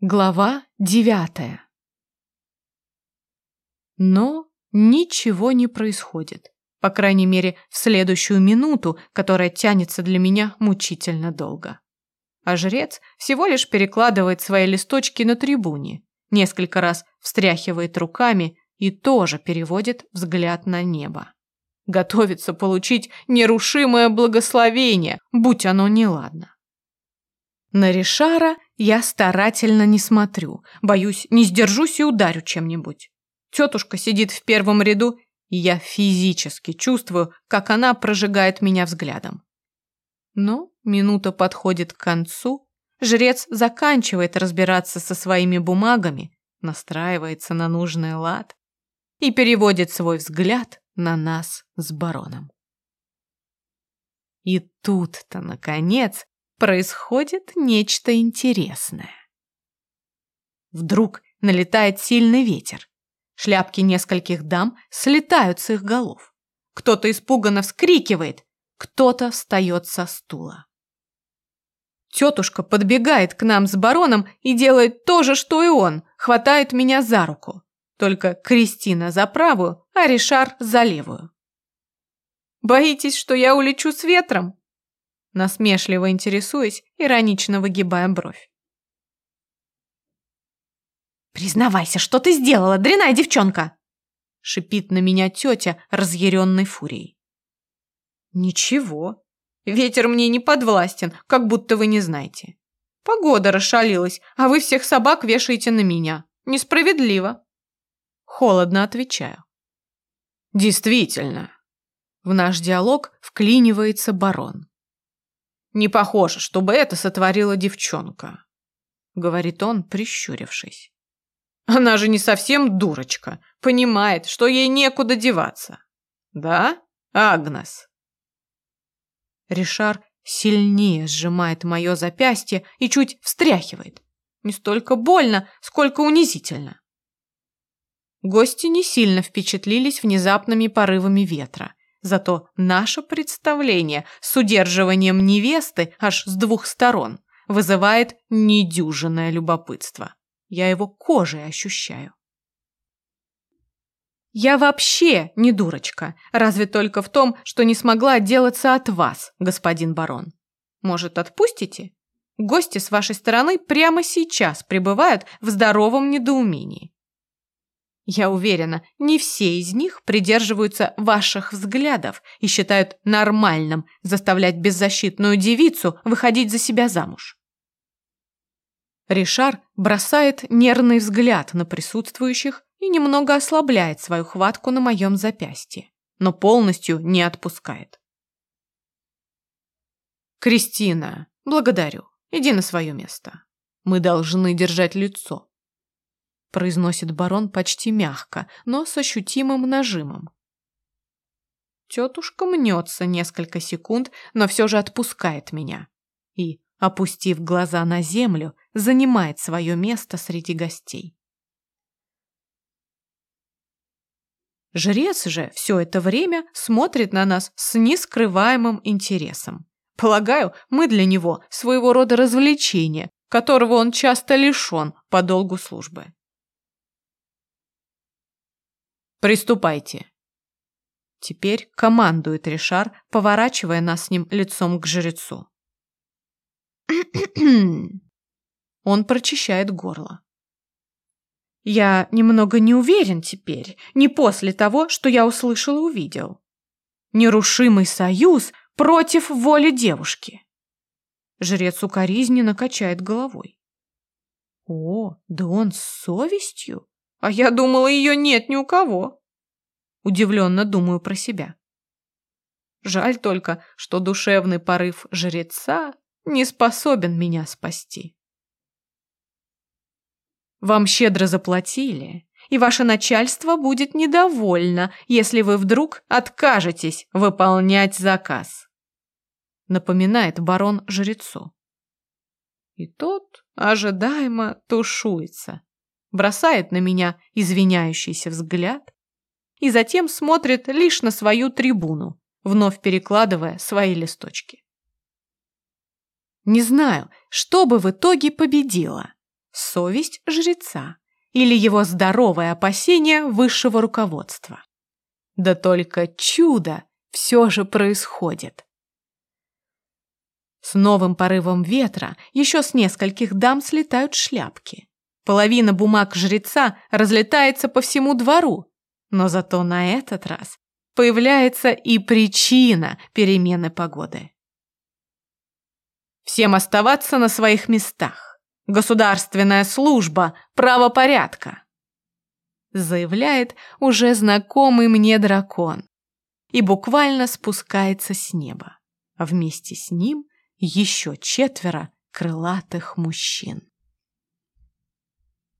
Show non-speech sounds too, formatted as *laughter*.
Глава девятая. Но ничего не происходит. По крайней мере, в следующую минуту, которая тянется для меня мучительно долго. А жрец всего лишь перекладывает свои листочки на трибуне, несколько раз встряхивает руками и тоже переводит взгляд на небо. Готовится получить нерушимое благословение, будь оно неладно. На Ришара я старательно не смотрю, боюсь, не сдержусь и ударю чем-нибудь. Тетушка сидит в первом ряду, и я физически чувствую, как она прожигает меня взглядом. Но минута подходит к концу, жрец заканчивает разбираться со своими бумагами, настраивается на нужный лад и переводит свой взгляд на нас с бароном. И тут-то, наконец, происходит нечто интересное. Вдруг налетает сильный ветер. Шляпки нескольких дам слетают с их голов. Кто-то испуганно вскрикивает, кто-то встает со стула. Тетушка подбегает к нам с бароном и делает то же, что и он, хватает меня за руку. Только Кристина за правую, а Ришар за левую. «Боитесь, что я улечу с ветром?» Насмешливо интересуясь, иронично выгибая бровь. «Признавайся, что ты сделала, дряная девчонка!» Шипит на меня тетя разъяренной фурией. «Ничего. Ветер мне не подвластен, как будто вы не знаете. Погода расшалилась, а вы всех собак вешаете на меня. Несправедливо». Холодно отвечаю. «Действительно». В наш диалог вклинивается барон. Не похоже, чтобы это сотворила девчонка, говорит он, прищурившись. Она же не совсем дурочка, понимает, что ей некуда деваться. Да, Агнес? Ришар сильнее сжимает мое запястье и чуть встряхивает. Не столько больно, сколько унизительно. Гости не сильно впечатлились внезапными порывами ветра. Зато наше представление с удерживанием невесты аж с двух сторон вызывает недюжинное любопытство. Я его кожей ощущаю. Я вообще не дурочка, разве только в том, что не смогла отделаться от вас, господин барон. Может, отпустите? Гости с вашей стороны прямо сейчас пребывают в здоровом недоумении. Я уверена, не все из них придерживаются ваших взглядов и считают нормальным заставлять беззащитную девицу выходить за себя замуж. Ришар бросает нервный взгляд на присутствующих и немного ослабляет свою хватку на моем запястье, но полностью не отпускает. «Кристина, благодарю. Иди на свое место. Мы должны держать лицо произносит барон почти мягко, но с ощутимым нажимом. Тетушка мнется несколько секунд, но все же отпускает меня и, опустив глаза на землю, занимает свое место среди гостей. Жрец же все это время смотрит на нас с нескрываемым интересом. Полагаю, мы для него своего рода развлечение, которого он часто лишен по долгу службы. Приступайте. Теперь командует Ришар, поворачивая нас с ним лицом к жрецу. *clears throat* Он прочищает горло. Я немного не уверен теперь, не после того, что я услышал и увидел. Нерушимый союз против воли девушки. Жрец укоризненно качает головой. О, да он с совестью. А я думала, ее нет ни у кого. Удивленно думаю про себя. Жаль только, что душевный порыв жреца не способен меня спасти. Вам щедро заплатили, и ваше начальство будет недовольно, если вы вдруг откажетесь выполнять заказ. Напоминает барон жрецу. И тот ожидаемо тушуется бросает на меня извиняющийся взгляд и затем смотрит лишь на свою трибуну, вновь перекладывая свои листочки. Не знаю, что бы в итоге победило. совесть жреца или его здоровое опасение высшего руководства. Да только чудо все же происходит. С новым порывом ветра еще с нескольких дам слетают шляпки. Половина бумаг жреца разлетается по всему двору, но зато на этот раз появляется и причина перемены погоды. Всем оставаться на своих местах. Государственная служба правопорядка заявляет уже знакомый мне дракон и буквально спускается с неба, вместе с ним еще четверо крылатых мужчин.